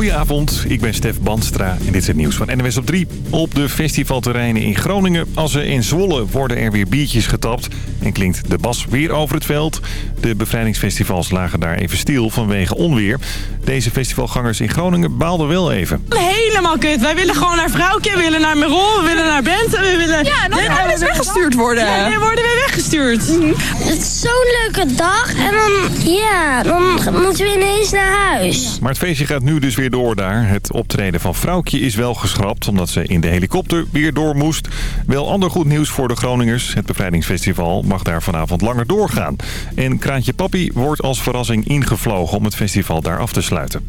Goedenavond, ik ben Stef Bandstra en dit is het nieuws van NWS op 3. Op de festivalterreinen in Groningen, als ze in Zwolle, worden er weer biertjes getapt. En klinkt de bas weer over het veld. De bevrijdingsfestivals lagen daar even stil vanwege onweer. Deze festivalgangers in Groningen baalden wel even. Helemaal kut. Wij willen gewoon naar Vrouwtje, we willen naar Merol, we willen naar Bent. We willen... Ja, dan we dus weggestuurd worden. Ja, we worden weer weggestuurd. Het is zo'n leuke dag en dan, ja, dan moeten we ineens naar huis. Maar het feestje gaat nu dus weer door daar. Het optreden van Vrouwtje is wel geschrapt omdat ze in de helikopter weer door moest. Wel ander goed nieuws voor de Groningers. Het bevrijdingsfestival mag daar vanavond langer doorgaan. En Kraantje Papi wordt als verrassing ingevlogen om het festival daar af te sluiten.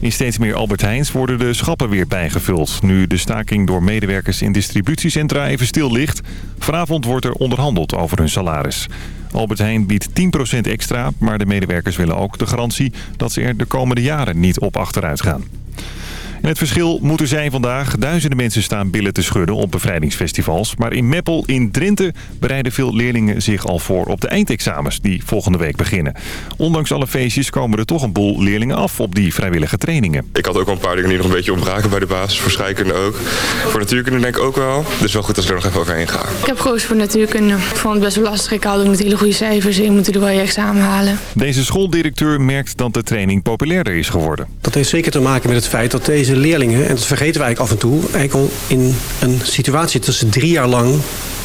In steeds meer Albert Heijns worden de schappen weer bijgevuld. Nu de staking door medewerkers in distributiecentra even stil ligt. Vanavond wordt er onderhandeld over hun salaris. Albert Heijn biedt 10% extra, maar de medewerkers willen ook de garantie dat ze er de komende jaren niet op achteruit gaan. En het verschil moet er zijn vandaag. Duizenden mensen staan billen te schudden op bevrijdingsfestivals. Maar in Meppel in Drenthe bereiden veel leerlingen zich al voor op de eindexamens die volgende week beginnen. Ondanks alle feestjes komen er toch een boel leerlingen af op die vrijwillige trainingen. Ik had ook wel een paar dingen die nog een beetje ontbraken bij de basis. Voor scheikunde ook. Voor natuurkunde denk ik ook wel. Dus wel goed als ik er nog even overheen ga. Ik heb gekozen voor natuurkunde. Ik vond het best wel lastig. Ik haalde ook met hele goede cijfers. Je moet er wel je examen halen. Deze schooldirecteur merkt dat de training populairder is geworden. Dat heeft zeker te maken met het feit dat deze leerlingen, en dat vergeten we eigenlijk af en toe... eigenlijk in een situatie tussen drie jaar lang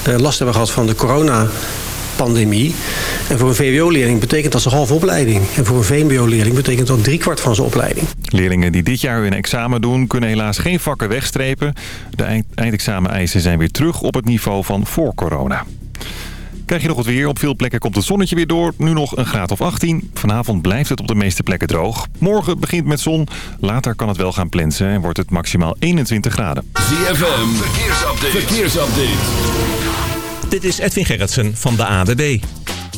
eh, last hebben gehad van de corona-pandemie. En voor een VWO-leerling betekent dat zijn halve opleiding. En voor een VMBO-leerling betekent dat driekwart van zijn opleiding. Leerlingen die dit jaar hun examen doen kunnen helaas geen vakken wegstrepen. De eind- eindexamen-eisen zijn weer terug op het niveau van voor corona. Krijg je nog wat weer. Op veel plekken komt het zonnetje weer door. Nu nog een graad of 18. Vanavond blijft het op de meeste plekken droog. Morgen begint met zon. Later kan het wel gaan plensen en wordt het maximaal 21 graden. ZFM, verkeersupdate. verkeersupdate. Dit is Edwin Gerritsen van de ADB.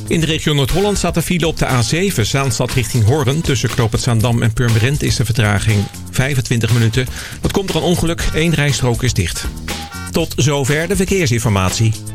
In de regio Noord-Holland staat de file op de A7, Zaanstad richting Hoorn. Tussen Knoop het Zaandam en Purmerend is de vertraging 25 minuten. Dat komt door een ongeluk, één rijstrook is dicht. Tot zover de verkeersinformatie.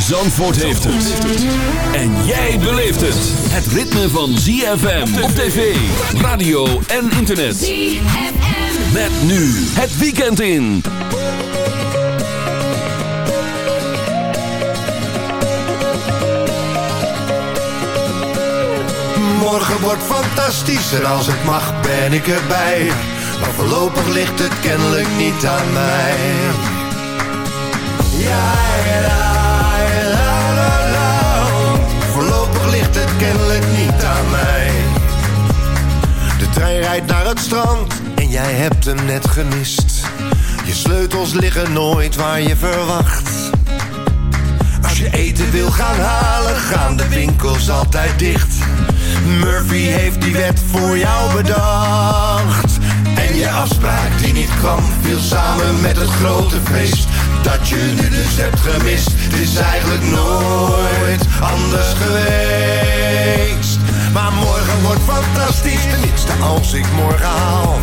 Zandvoort heeft het. En jij beleeft het. Het ritme van ZFM op tv, radio en internet. ZFM. Met nu het weekend in. Morgen wordt fantastisch en als het mag ben ik erbij. Maar voorlopig ligt het kennelijk niet aan mij. Ja, la, kennelijk niet aan mij. De trein rijdt naar het strand en jij hebt hem net gemist. Je sleutels liggen nooit waar je verwacht. Als je eten wil gaan halen, gaan de winkels altijd dicht. Murphy heeft die wet voor jou bedacht. En je afspraak die niet kwam, viel samen met het grote feest. Dat je nu dus hebt gemist, het is eigenlijk nooit anders geweest. Maar morgen wordt fantastisch, tenminste als ik morgen haal.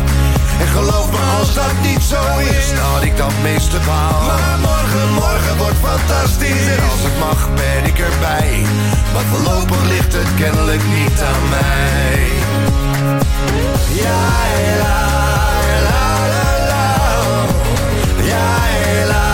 En geloof me als dat niet zo is, had ik dat meeste baal. Maar morgen, morgen wordt fantastisch. En als het mag ben ik erbij. Maar voorlopig ligt het kennelijk niet aan mij. Ja, la, la, la, la. Ja, la.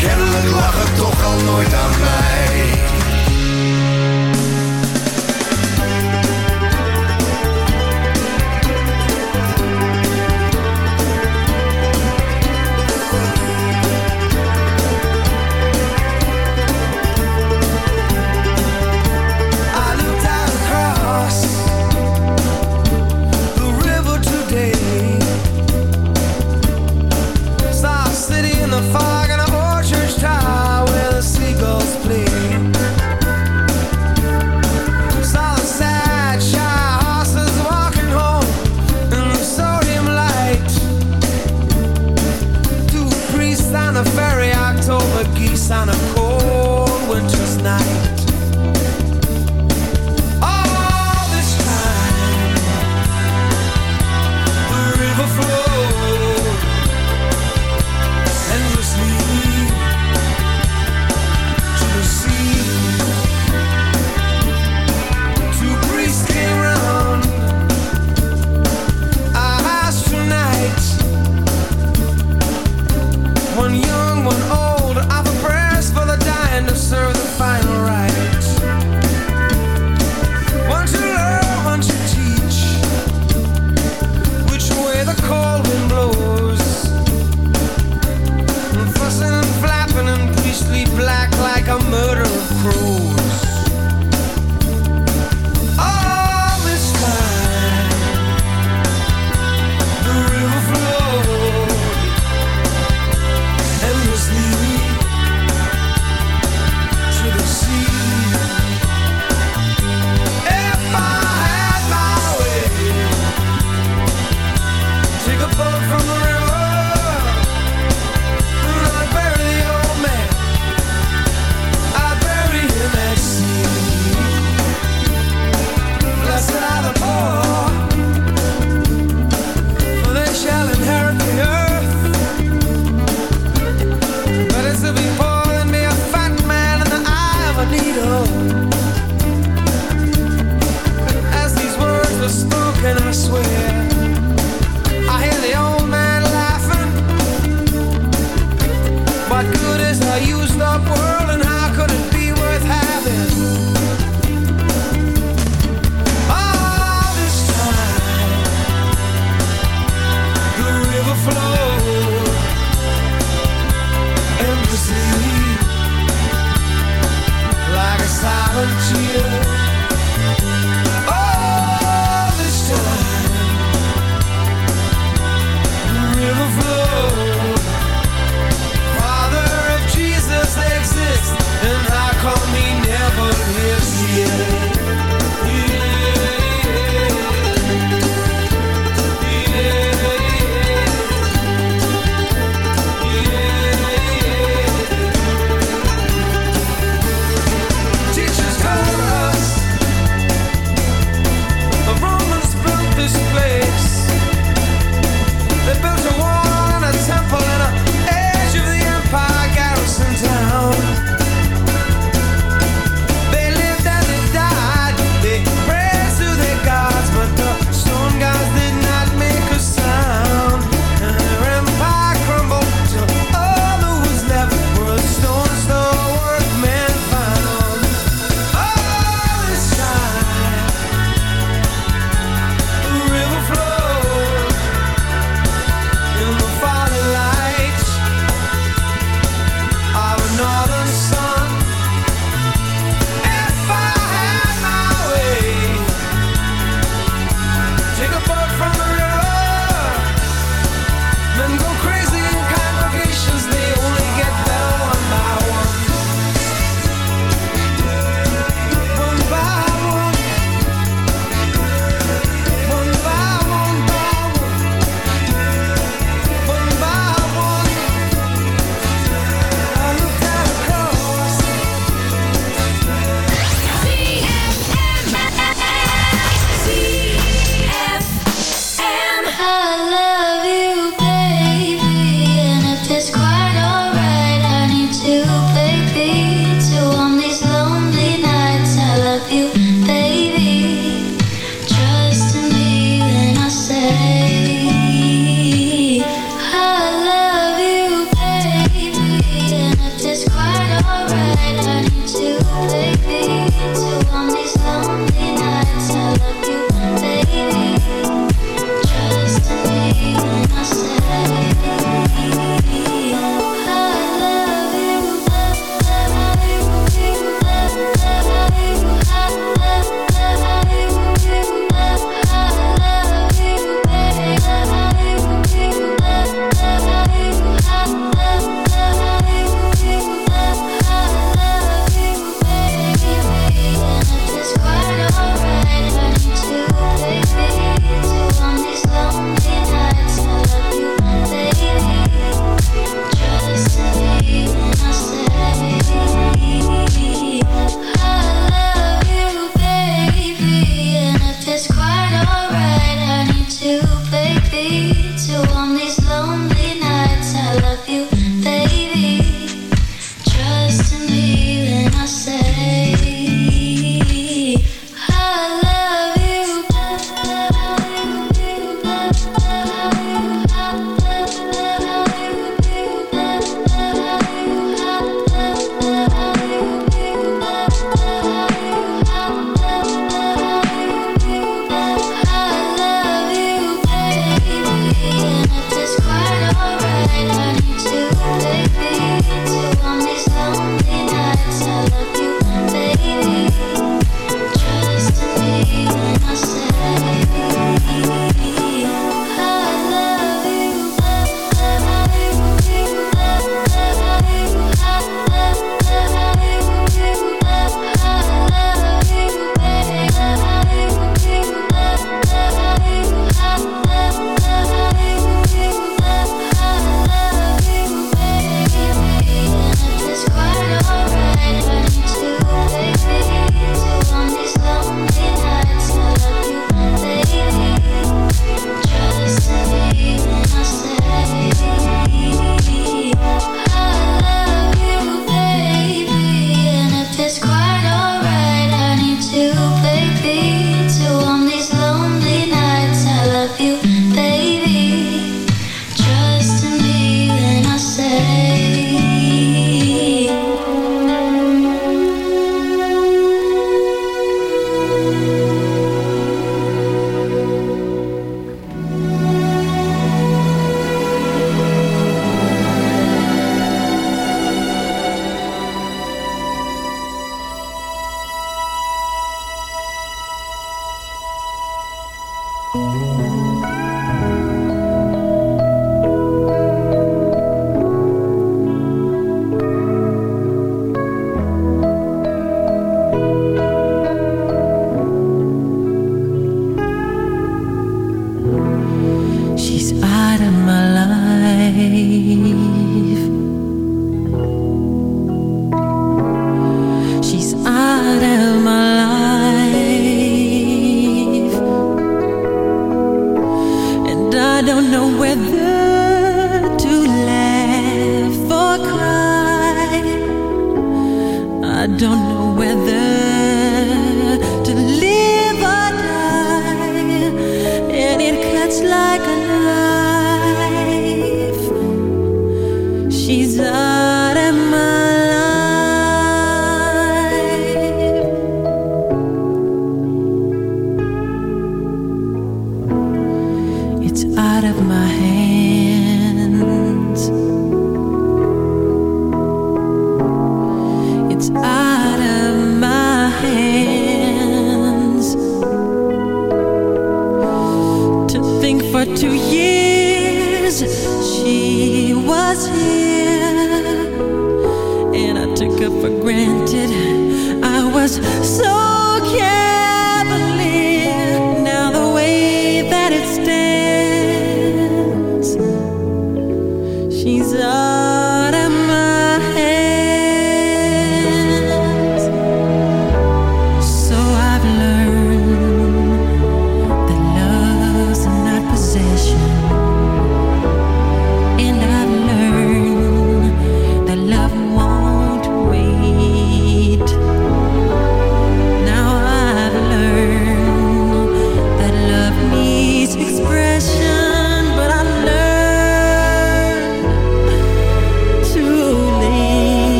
Kennelijk lag het toch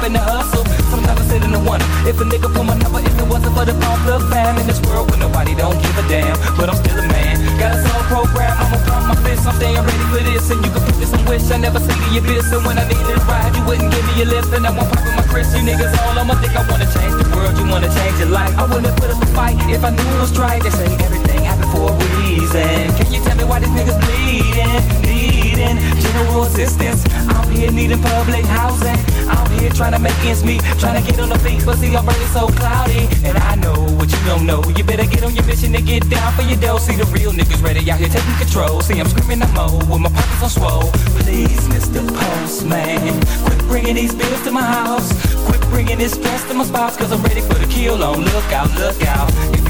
up in the hustle. Sometimes I sit in the wonder if a nigga pull my number, if it wasn't for the pump the fam in this world where nobody don't give a damn, but I'm still a man. Got a soul program, I'ma pump my fist, I'm staying ready for this. And you can put this on wish, I never see the abyss. And when I needed a ride, you wouldn't give me a lift. And now I'm popping my Chris, you niggas all I'ma think I wanna change the world, you wanna change your life. I wouldn't put up a fight if I knew it was right. They say everything for a reason. Can you tell me why these niggas bleeding, needing general assistance? I'm here needing public housing. I'm here trying to make ends meet, trying to get on the feet, but see I'm burning so cloudy. And I know what you don't know. You better get on your mission and get down for your dough. See the real niggas ready out here taking control. See I'm screaming I'm old with my pockets on swole. Please, Mr. Postman, quit bringing these bills to my house. Quit bringing this stress to my spouse, cause I'm ready for the kill on. Look out, look out. If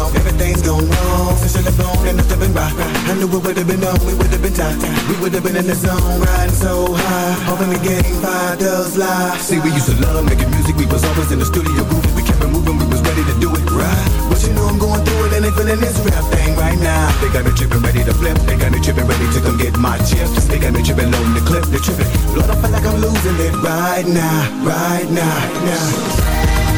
Up and get it gone. Everything's gone wrong. Since you left home, and nothing been right. I knew it would have been on. We would have been tight. We would have been in the zone, riding so high. Hoping the game five does lie. See, we used to love making music. We was always in the studio grooving. We kept it moving. We was ready to do it right. But you know I'm going through it and they feeling this rap thing right now. They got me tripping, ready to flip. They got me tripping, ready to come get my chips. They got me tripping, loading the clip. They tripping. Lord, I feel like I'm losing it right now, right now, now.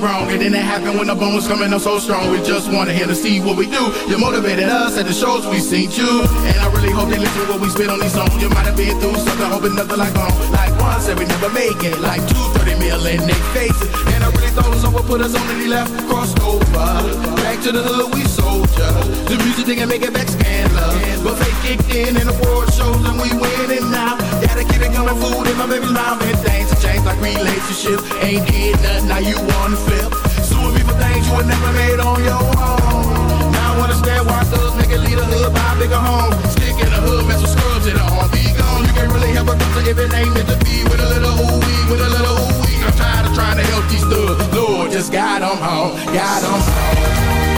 Wrong. And then it happened when the bone was coming up so strong. We just wanted him to see what we do. You motivated us at the shows we seen you. And I really hope they listen to what we spit on these songs. You might have been through something, hoping nothing like home. Like one said we never make it. Like two, thirty million 30 mil in they faces. And I really thought someone put us on and he left, crossed over. Back to the hood, we soldier. The music didn't make it back scandalous. But they kicked in and the award shows and we winning now. Got a kid and coming food in my baby's mouth and things have changed like relationships. Ain't did nothing, now you wanna flip. Suing me for things you would never made on your own. Now I understand why thugs make it lead a hood, buy a bigger home. Stick in the hood, mess with scrubs in the arm. Be gone, you can't really help a doctor if it ain't meant to be. With a little ooh wee, with a little ooh wee. I'm tired of trying to help these thugs. Lord, just guide them home, guide them home.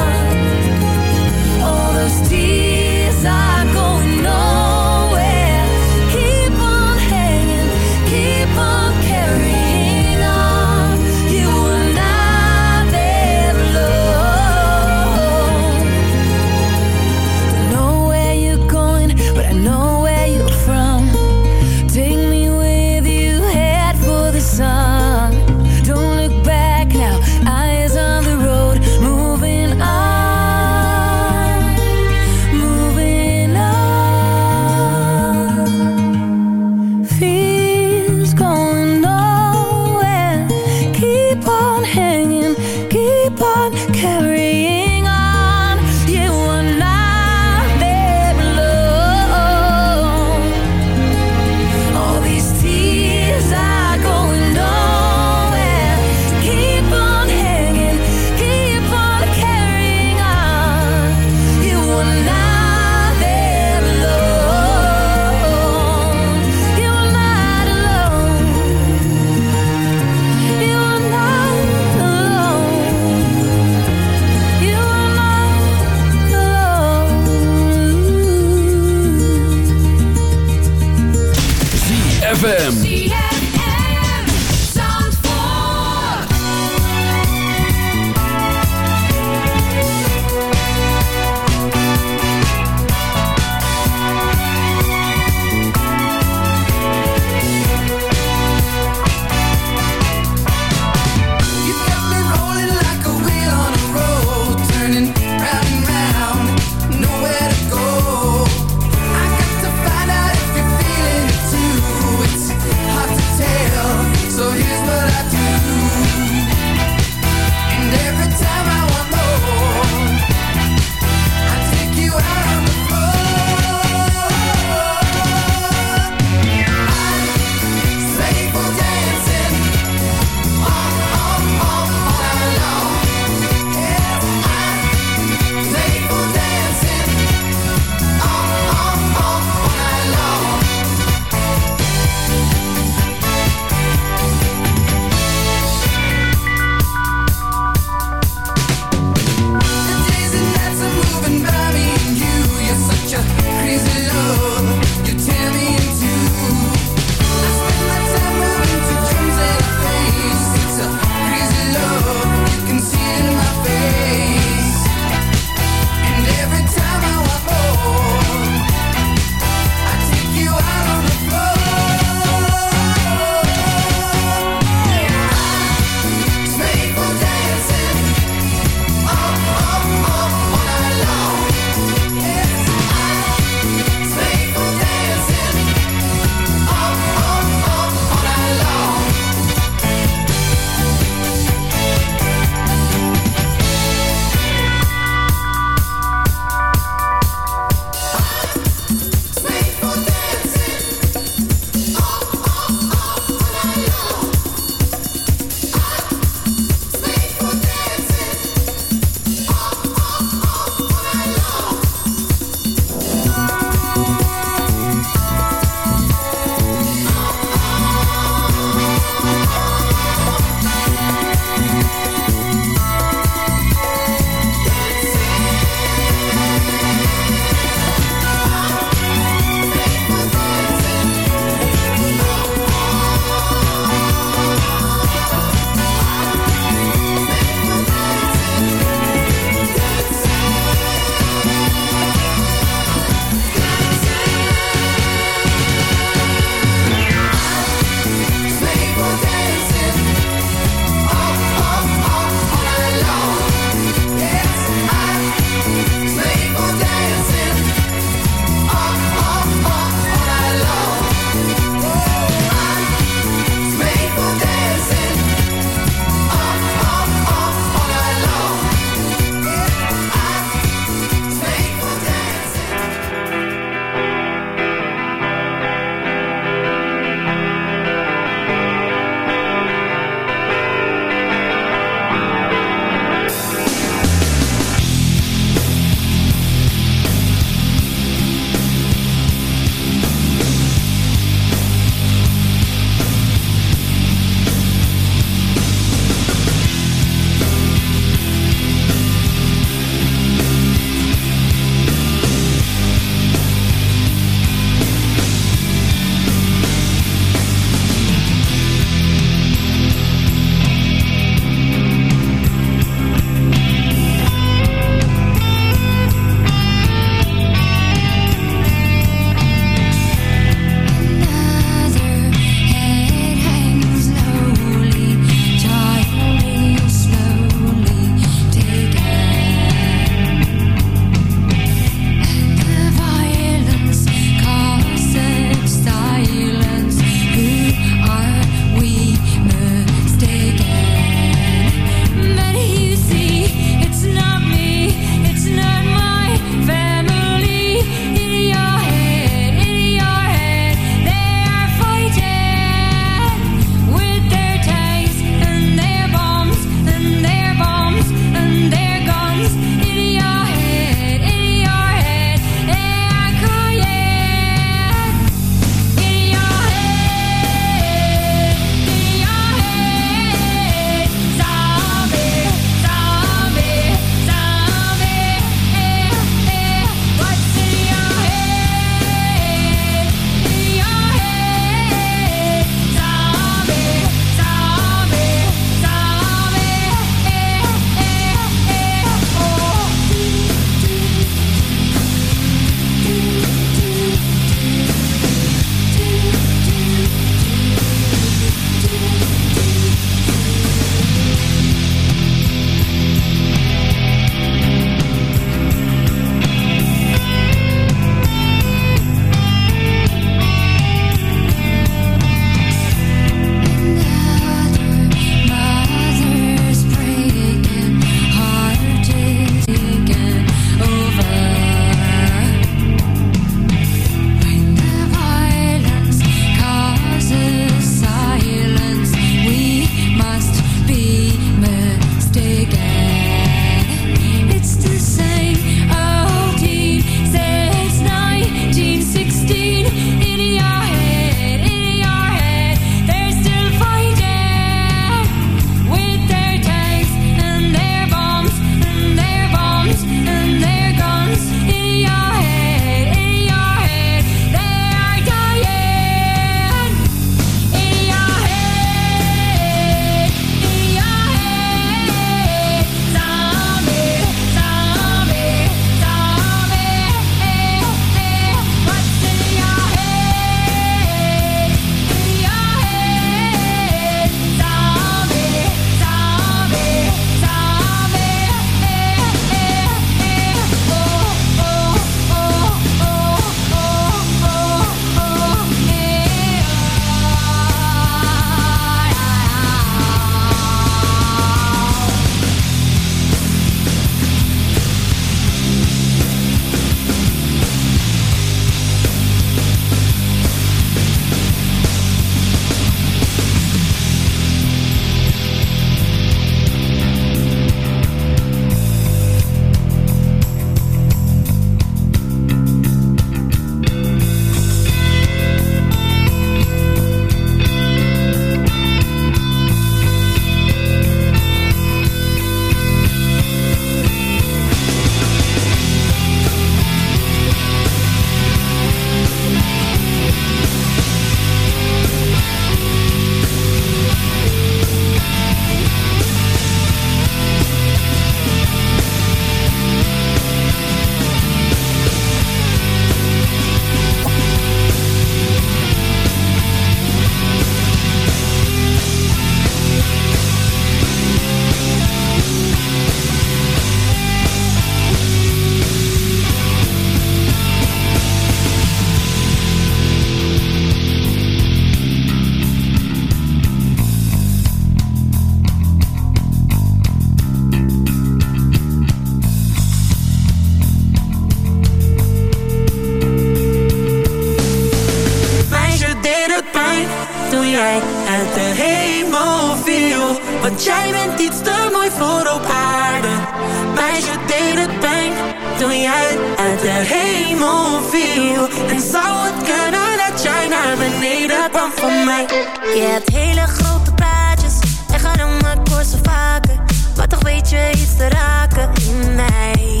Hele grote praatjes en gaan om mijn korsen vaker. Maar toch weet je iets te raken in mij.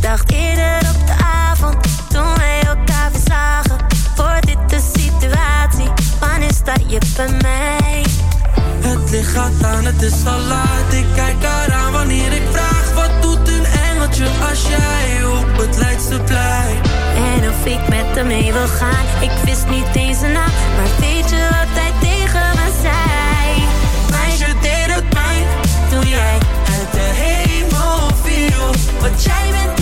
Dacht eerder op de avond toen wij elkaar weer zagen. Voor dit de situatie, wanneer sta je bij mij? Het licht gaat aan, het is al laat. Ik kijk eraan wanneer ik vraag. Wat doet een engeltje als jij op het Leidseplein? En of ik met hem mee wil gaan, ik wist niet eens een naam. Maar weet je wat hij tegen me zei? Meisje deed het pijn toen jij uit de hemel viel. Want jij bent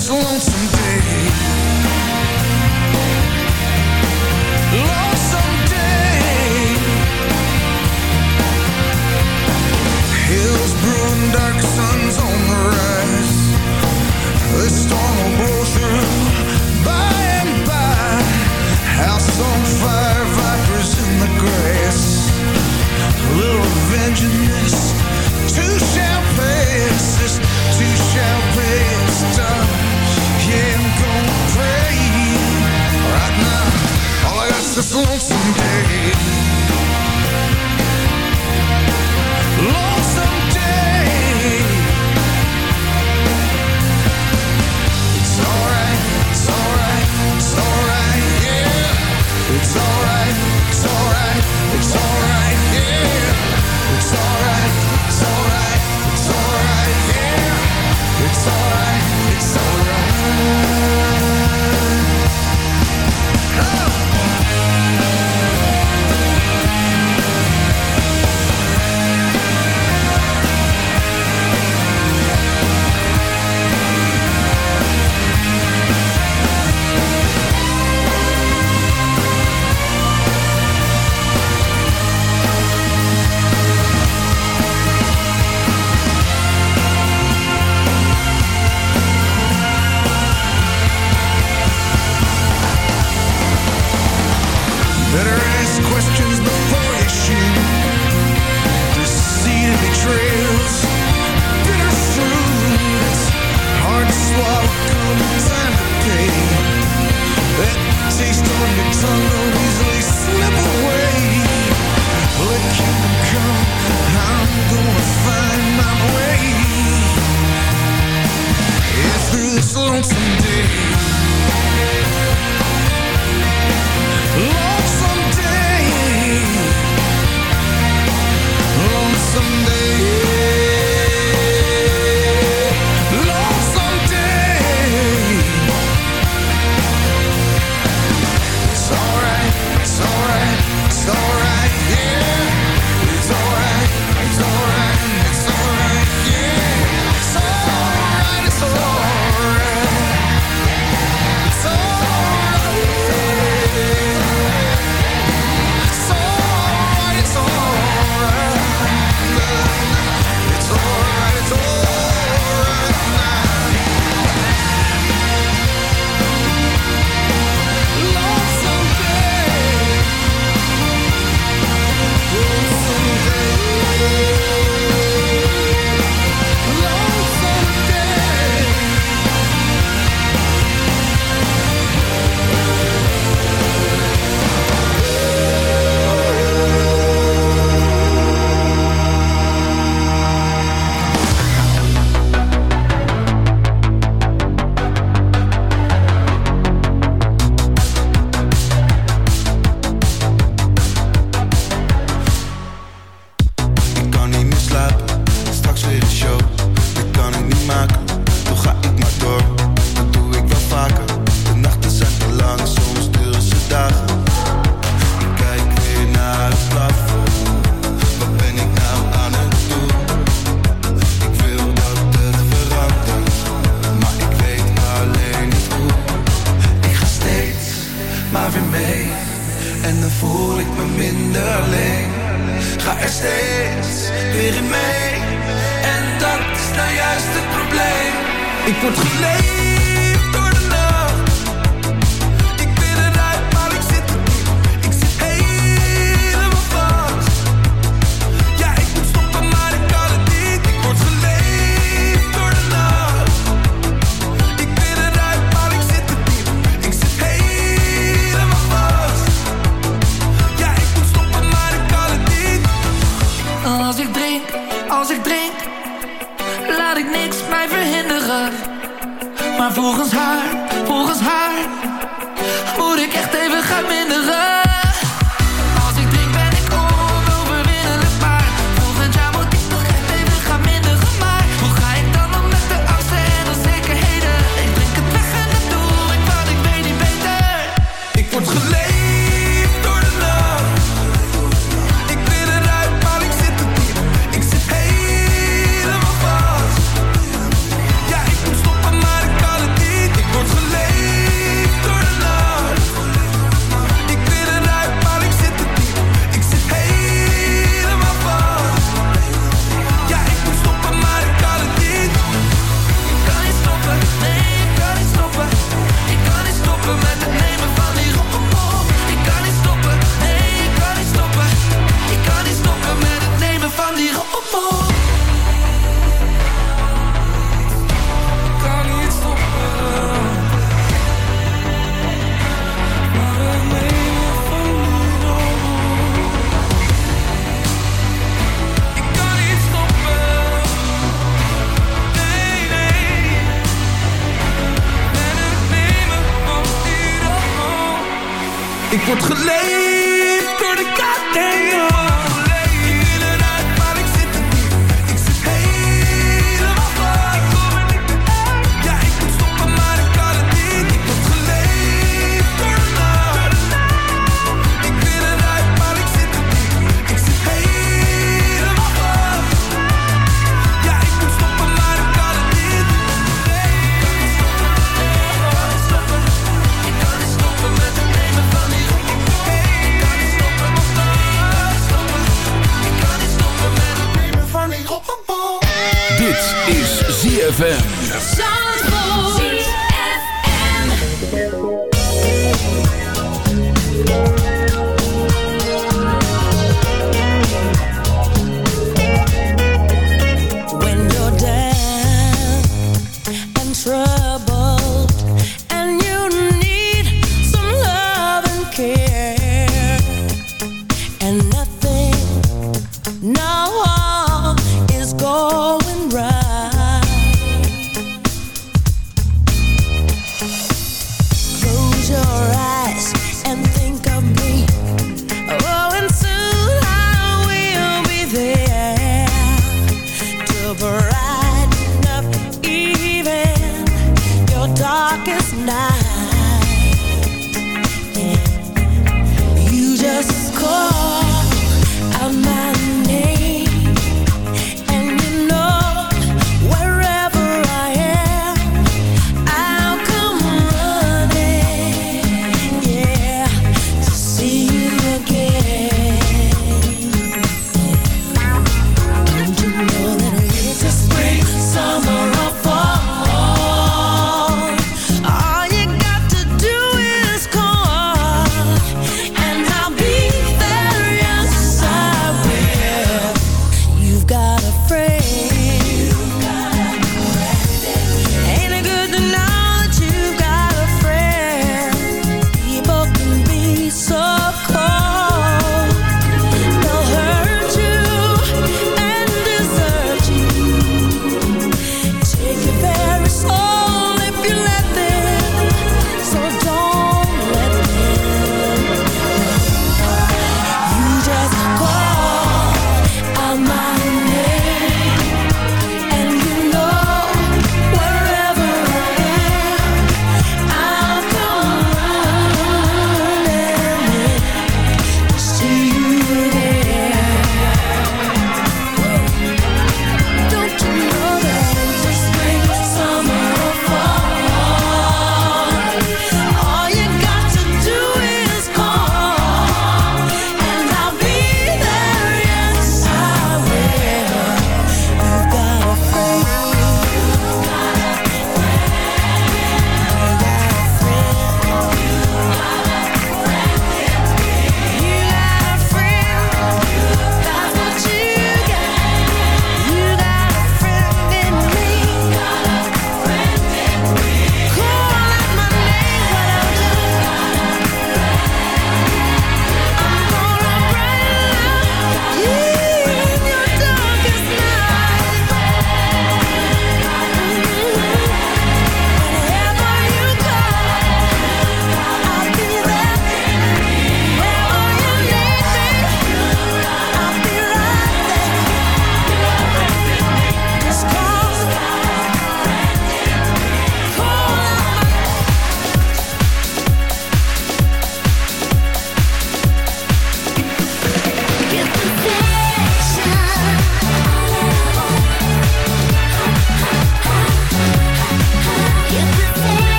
just want solo